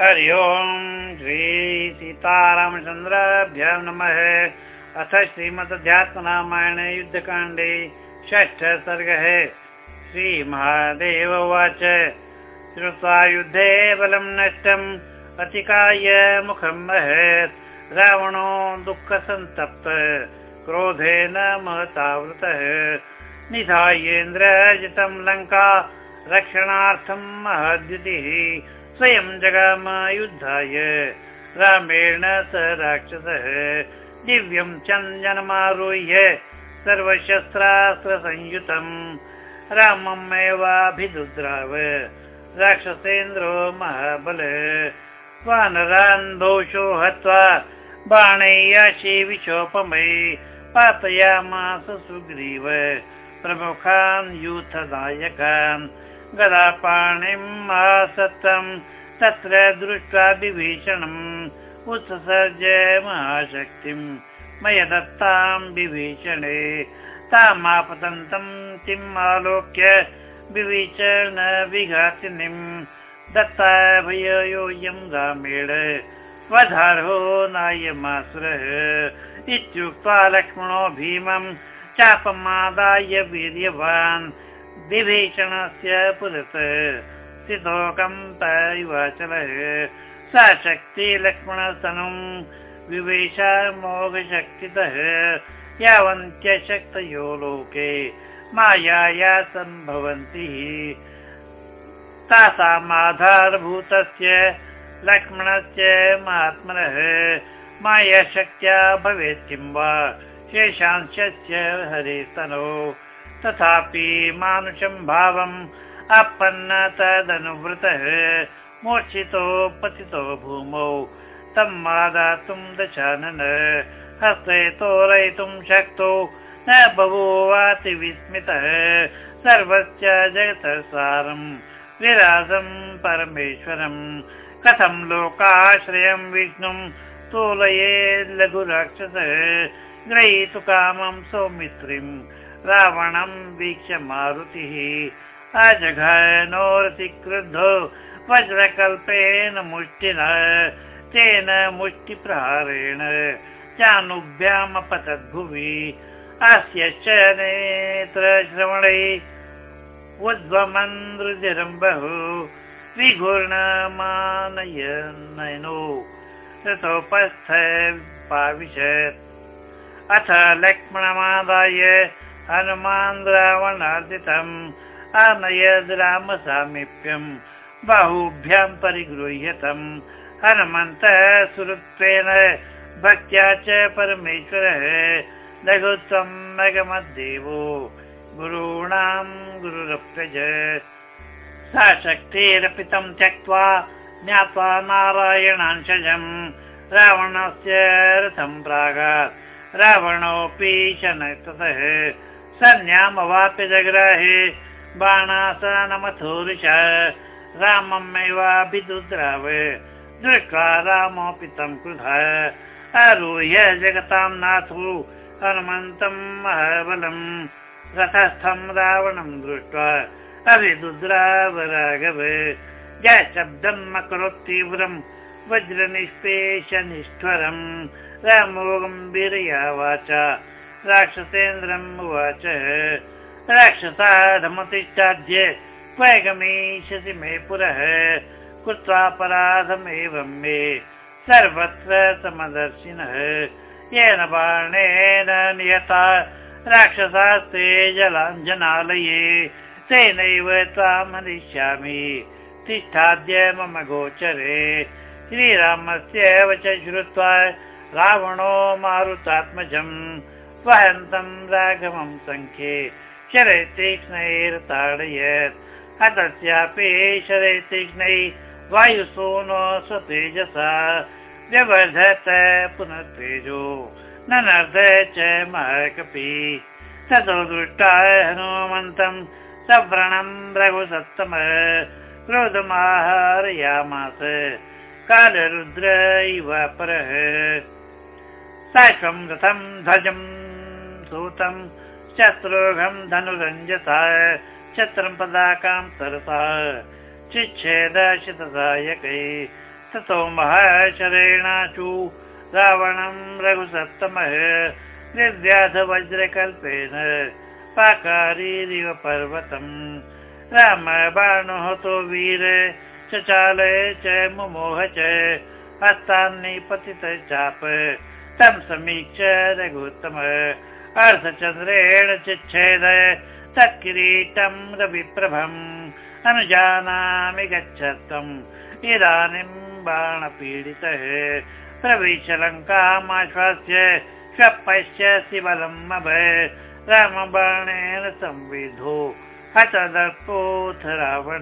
हरि ओम् श्री सीतारामचन्द्राभ्य नमः। अथ श्रीमदध्यात्मरामायणे युद्धकाण्डे षष्ठ सर्गः। श्रीमहादेव उवाच। श्रुत्वा युद्धे बलं नष्टम् अतिकाय मुखं महत्। रावणो दुःखसन्तप्त क्रोधेन महतावृतः निधायेन्द्रजितं लङ्का रक्षणार्थं महद्युतिः स्वयं जगाम युद्धाय रामेण स राक्षसः दिव्यं चन्दनमारुह्य सर्वशस्त्रास्त्रसंयुतम्। राममेवाभिदुद्राव राक्षसेन्द्रो महाबल। वानरान् दोषो हत्वा बाणैयाशि विशोपमै पातयामास सुग्रीव। प्रमुखान् यूथनायकान् गदापाणिम् आसत्तम् तत्र दृष्ट्वा विभीषणम् उत्सर्ज महाशक्तिम्। मय दत्ताम् विभीषणे तामापतन्तम् किम् आलोक्य विभीषण विघातिनिम् दत्ता भयोऽयम् रामेण वधार्हो नायमासुरः। इत्युक्त्वा लक्ष्मणो भीमम् चापमादाय वीर्यवान् विभीषणस्य पुरतः सा शक्ति लक्ष्मणस्तनुं विवेशा मोघशक्तितः। यावन्त्यशक्तयो लोके मायाया सम्भवन्ति। तासामाधारभूतस्य लक्ष्मणस्य महात्मनः मायाशक्त्या भवेत् किं वा? शेषांशस्य हरिस्तनो तथापि मानुषं भावम् आपन्न तदनुवृतः मूर्छितो पतितो भूमौ तं मादातुं दशानन हस्ते तोरयितुं शक्तो न बभूवाति विस्मितः सर्वस्य जगतः सारम् विराजम् परमेश्वरम् कथं लोकाश्रयं विष्णुं तोलये लघुराक्षसः ग्रहीतु कामं सौमित्रिम् रावणं वीक्ष्य मारुतिः। अजघनोरति क्रुद्धो वज्रकल्पेन मुष्टिना तेन मुष्टिप्रहारेण चानुभ्यामपतद्भुवि अस्य च नेत्रश्रवणे रथोपस्थ पाविशत्। अथ लक्ष्मणमादाय हनुमान् रावणार्जितम् आनयद् रामसामीप्यम् बाहुभ्यां परिगृह्यतम्। हनुमन्तः सुहृत्वेन भक्त्या च परमेश्वरः लघुत्वं मगमद्देवो। गुरूणां गुरुरप्यज। सा शक्तिरपितं त्यक्त्वा ज्ञात्वा नारायणांशजम् रावणस्य रथं प्रागात् रावणोऽपि शनतः सन्न्यामवाप्य जग्राहे बाणासनमथोरुष राममेवाभिदुद्राव दृष्ट्वा रामोऽपि तं क्रुधः। आरुह्य जगतां नाथो हनुमन्तं महाबलम् रथस्थं रावणं दृष्ट्वा अभिदुद्राव राघव जय शब्दम् अकरोत् तीव्रम् वज्रनिष्पेषनिष्ठरम् रामो गम्भीरया वाचा राक्षसेन्द्रम् उवाच। राक्षसाधमतिष्ठाद्य क्व गमिष्यसि मे पुरः कृत्वापराधमेवं मे सर्वत्र समदर्शिनः। येन बाणेन नियता राक्षसास्ते जलाञ्जनालये तेनैव त्वामनिष्यामि तिष्ठाद्य मम गोचरे। श्रीरामस्य वच श्रुत्वा रावणो मारुतात्मजम् वहन्तं राघवं सङ्ख्ये शरै तीक्ष्णैर्ताडयत् हतस्यापि शरै तीक्ष्णै वायुसूनो स्वतेजसा व्यवर्धत पुनः तेजो ननर्द च महकपि ततो दृष्टा हनुमन्तं सव्रणं रघुसत्तम क्रोधमाहारयामास कालरुद्र इव परः। साक्ष्मं रथं ध्वजं शत्रुघं धनुरञ्जसा छत्रं पदाकां सरसा चिच्छेदशितसायकै ततो महाशरेणाशु रावणं रघुसप्तमः निर्व्याध वज्रकल्पेन पाकारीरिव राम बाणोहतो वीर चालय च मुमोह च हस्तान्नि पतित चाप तं समीक्ष रघुत्तम अर्धचन्द्रेण चिच्छेद तत्किरीटं रविप्रभम्। अनुजानामि गच्छत्वम्। इदानीं बाणपीडितः। प्रविशलङ्कामाश्वास्य स्वपश्यसि बलम् अभय रामबाणेन संविधो। हतदर्पोऽथ रावण।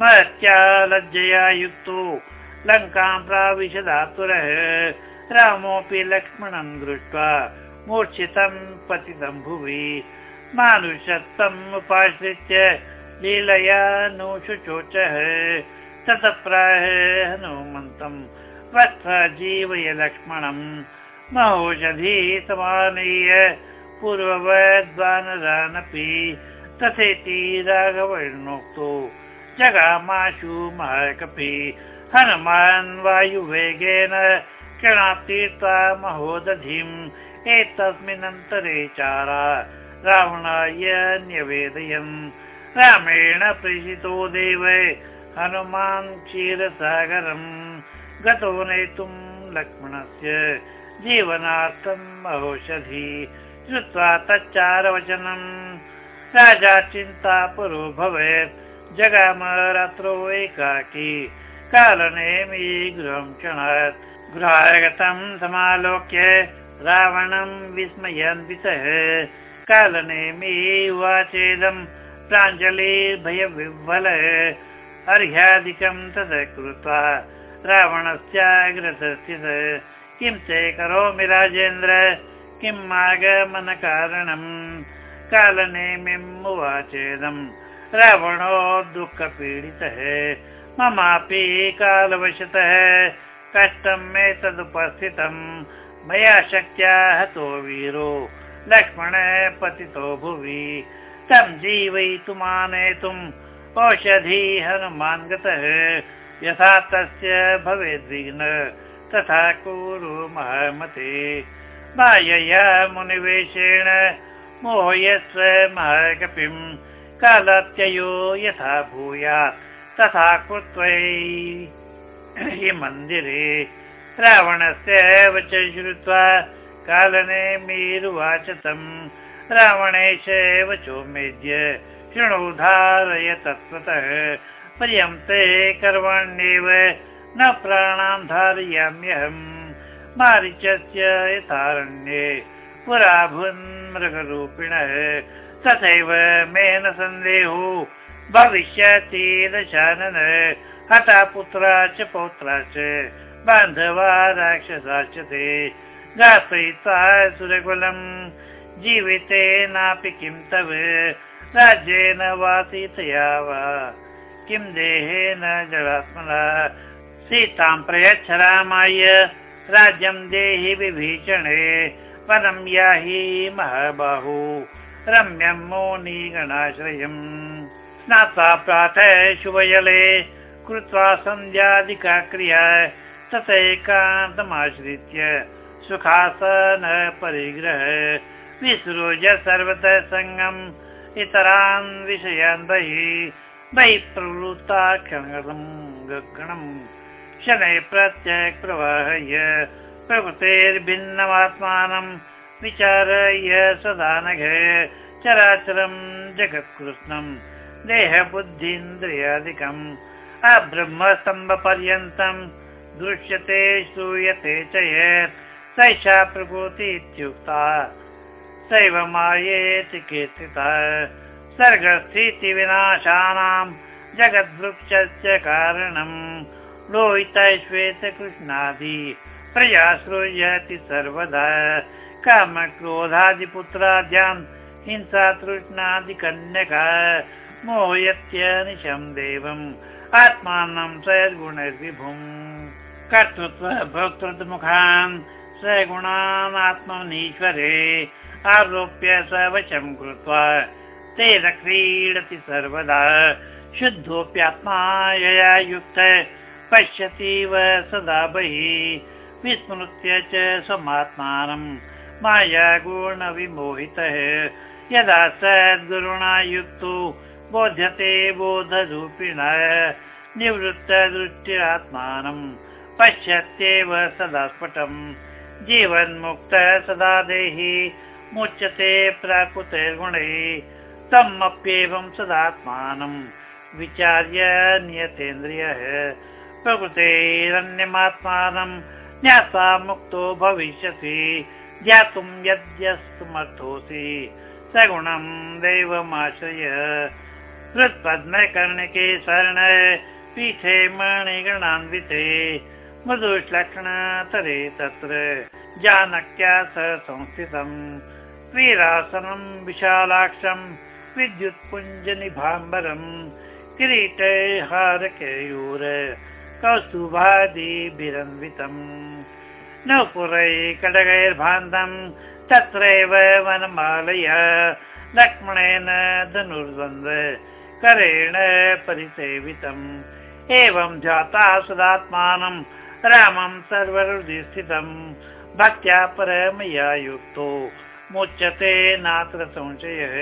महत्या लज्जया युक्तो। लङ्कां प्राविशदातुरः। रामोऽपि लक्ष्मणं दृष्ट्वा मूर्छितं पतितं भुवि मानुषत्वम् उपाश्रित्य लीलया नु शुचोचः। ततः प्रायः हनुमन्तम् वत्स जीवय लक्ष्मणम् महोषधी समानीय पूर्ववद्वानरानपि तथेति राघवर्णोक्तो जगामाशु महकपि हनुमान् वायुवेगेन क्षणातीर्था महोदधिम् एतस्मिन्नन्तरे चारा रावणाय न्यवेदयन् रामेण प्रेषितो देव हनुमान् क्षीरसागरम्। गतो नेतुम् लक्ष्मणस्य जीवनार्थम् औषधि श्रुत्वा तच्चारवचनम्। राजा चिन्ता पुरो भवेत्। जगाम रात्रौ एकाकी कालनेमि गृहं क्षणात्। गृहागतं समालोक्य रावणं विस्मयन्वितः कालनेमि वाचेदम् प्राञ्जलिर्भयविह्वल अर्ह्यादिकं तद् कृत्वा रावणस्याग्रस्थित किं ते करोमि राजेन्द्र? किम् आगमनकारणम् कालनेमिम् उवाचेदम् रावणो दुःखपीडितः। ममापि कालवशतः कष्टम् एतदुपस्थितम् मया शक्त्या हतो वीरो। लक्ष्मण पतितो भुवि। तं जीवयितुमानेतुम् औषधी हनुमान् गतः। यथा तस्य भवेद्विघ्न तथा कुरु महमते। मायया मुनिवेशेण मोहयस्व महकपिम् कालत्ययो यथा भूयात् तथा कृत्वै। मन्दिरे रावणस्य वच श्रुत्वा कालने मीरुवाच तम् रावणेश चोमेद्य शृणु धारय तत्त्वतः। पर्यन्ते कर्वाण्येव न प्राणान् धारयाम्यहम्। मारिचस्य यथारण्ये पुरा मृगरूपिणः। तथैव मे न सन्देहो भविष्यति दशानन। हता पुत्रा च पौत्रा च बान्धवा राक्षसा च ते गापयित्वा सुरकुलम् जीवितेनापि किं तव? राज्येन वासीतया वा किं देहेन जलात्मना? सीतां प्रयच्छ रामाय। राज्यं देहि विभीषणे। पदं याहि महाबाहु। रम्यं मोनिगणाश्रयम् स्नात्वा प्रातः शुभजले। कृत्वा सन्ध्यादिका क्रिया तथैकान्तमाश्रित्य सुखासन परिग्रह विसृज सर्वतः सङ्गम् इतरान् विषयान् बहिः बहिः प्रवृत्ताक्षणम् गगणम्। शनैः प्रत्यक् प्रवाहय प्रकृतेर्भिन्नमात्मानम् विचारय सदा नघ चराचरम् जगत्कृष्णम्। देहबुद्धीन्द्रियादिकम् अब्रह्मस्तम्भपर्यन्तम् दृश्यते श्रूयते च यत् सैषा प्रकृति इत्युक्ता। सैव मायेति कीर्तितः। सर्गस्थितिविनाशानाम् जगद्वृक्षस्य कारणम्। लोहितश्वेतकृष्णादि प्रजा श्रूयति सर्वदा। कामक्रोधादिपुत्राद्याम् हिंसा तृष्णादिकन्यका मोहयत्यनिशम् देवम्। आत्मानं सद्गुणैर्विभुम् कर्तृत्व भोक्तृमुखान् सगुणान् आत्मनीश्वरे आरोप्य स वशं कृत्वा तेन क्रीडति सर्वदा। शुद्धोऽप्यात्मा यया युक्त पश्यतीव सदा बहिः। विस्मृत्य च समात्मानम् माया गुणविमोहितः यदा सद्गुरुणा युक्तो बोध्यते बोधरूपिण। निवृत्तदृष्टिरात्मानम् पश्यत्येव सदा स्फुटम् जीवन्मुक्तः सदा देहि मुच्यते प्राकृतिर्गुणैः तम् अप्येवं सदात्मानम् विचार्य नियतेन्द्रियः प्रकृतेरन्यमात्मानं ज्ञात्वा मुक्तो भविष्यसि ज्ञातुं यद्यस्तमर्थोऽसि सगुणं दैवमाश्रय हृत्पद्मकर्णिके स्वर्ण पीठे मणिगणान्विते मृदुश्लक्षणतरे तत्र जानक्या स संस्थितम् वीरासनं विद्युत्पुञ्जनिभाम्बरम् किरीटे हारकेयूर कौस्तुभादिभिरन्वितम्। न पुरै कडगैर्भान्तम् तत्रैव वनमालय लक्ष्मणेन धनुर्द्वन्द्व करेण परिसेवितम्। एवं जाता सदात्मानं रामं सर्वहृदि स्थितम् भक्त्या परमया युक्तो मुच्यते नात्र संशयः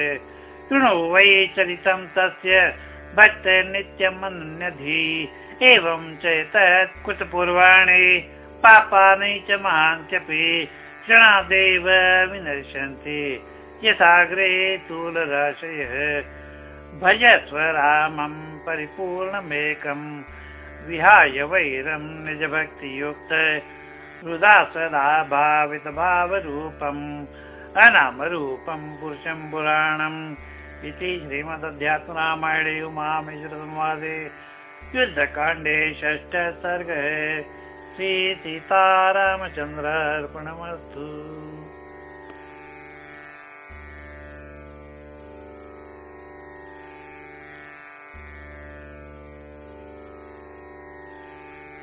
शृणु वै चरितं तस्य भक्तैर्नित्यम् अन्यधि एवं तत् कृतपूर्वाणि पापानि च महान्त्यपि क्षणादेव विनश्यन्ति। यथाग्रे तूलराशयः। भजस्व रामं परिपूर्णमेकम् विहाय वैरं निजभक्तियुक्त हृदा सदा भावित भावरूपम् अनामरूपं पुरुषं पुराणम् इति श्रीमदध्यात्मरामायणे उमामेश्वरसंवादे। युद्धकाण्डे षष्ठ सर्गः। श्रीसीतारामचन्द्रार्पणमस्तु